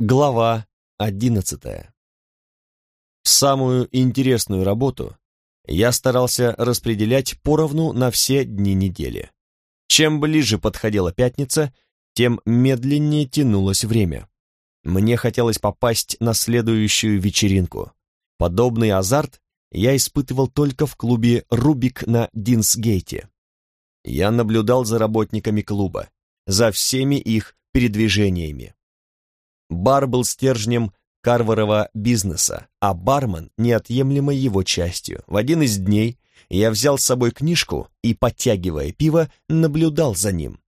Глава одиннадцатая. Самую интересную работу я старался распределять поровну на все дни недели. Чем ближе подходила пятница, тем медленнее тянулось время. Мне хотелось попасть на следующую вечеринку. Подобный азарт я испытывал только в клубе «Рубик» на Динсгейте. Я наблюдал за работниками клуба, за всеми их передвижениями. Бар был стержнем Карварова бизнеса, а бармен — неотъемлемой его частью. В один из дней я взял с собой книжку и, подтягивая пиво, наблюдал за ним.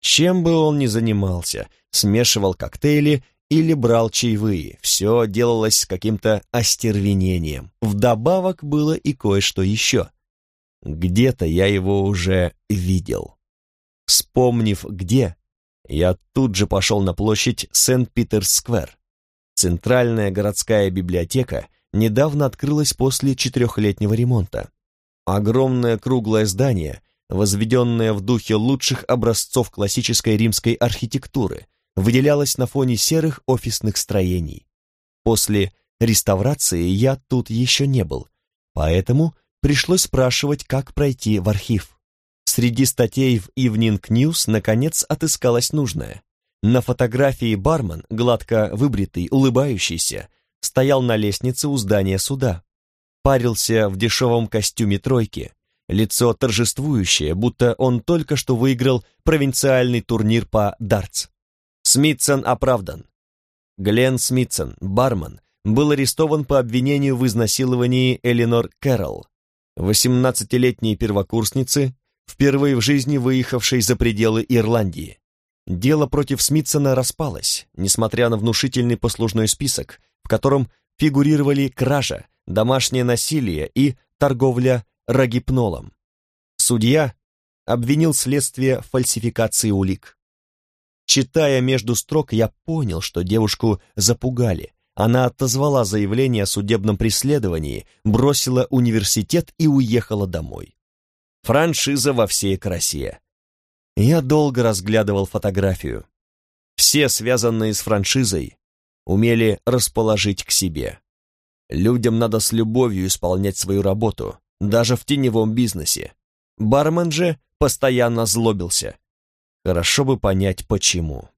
Чем бы он ни занимался, смешивал коктейли или брал чаевые, все делалось с каким-то остервенением. Вдобавок было и кое-что еще. Где-то я его уже видел. Вспомнив где, я тут же пошел на площадь Сент-Питерс-сквер. Центральная городская библиотека недавно открылась после четырехлетнего ремонта. Огромное круглое здание, возведенное в духе лучших образцов классической римской архитектуры, выделялось на фоне серых офисных строений. После реставрации я тут еще не был, поэтому пришлось спрашивать, как пройти в архив. Среди статей в Evening News наконец отыскалось нужное. На фотографии бармен, гладко выбритый, улыбающийся, стоял на лестнице у здания суда. Парился в дешевом костюме тройки, лицо торжествующее, будто он только что выиграл провинциальный турнир по дартс. Смитсон оправдан. Глен Смитсон, бармен, был арестован по обвинению в изнасиловании Эленор Кэрролл, 18-летней первокурсницы, впервые в жизни выехавшей за пределы Ирландии. Дело против Смитсона распалось, несмотря на внушительный послужной список, в котором фигурировали кража, домашнее насилие и торговля рагипнолом. Судья обвинил следствие в фальсификации улик. Читая между строк, я понял, что девушку запугали. Она отозвала заявление о судебном преследовании, бросила университет и уехала домой. Франшиза во всей красе. Я долго разглядывал фотографию. Все, связанные с франшизой, умели расположить к себе. Людям надо с любовью исполнять свою работу, даже в теневом бизнесе. Бармен же постоянно злобился. Хорошо бы понять, почему.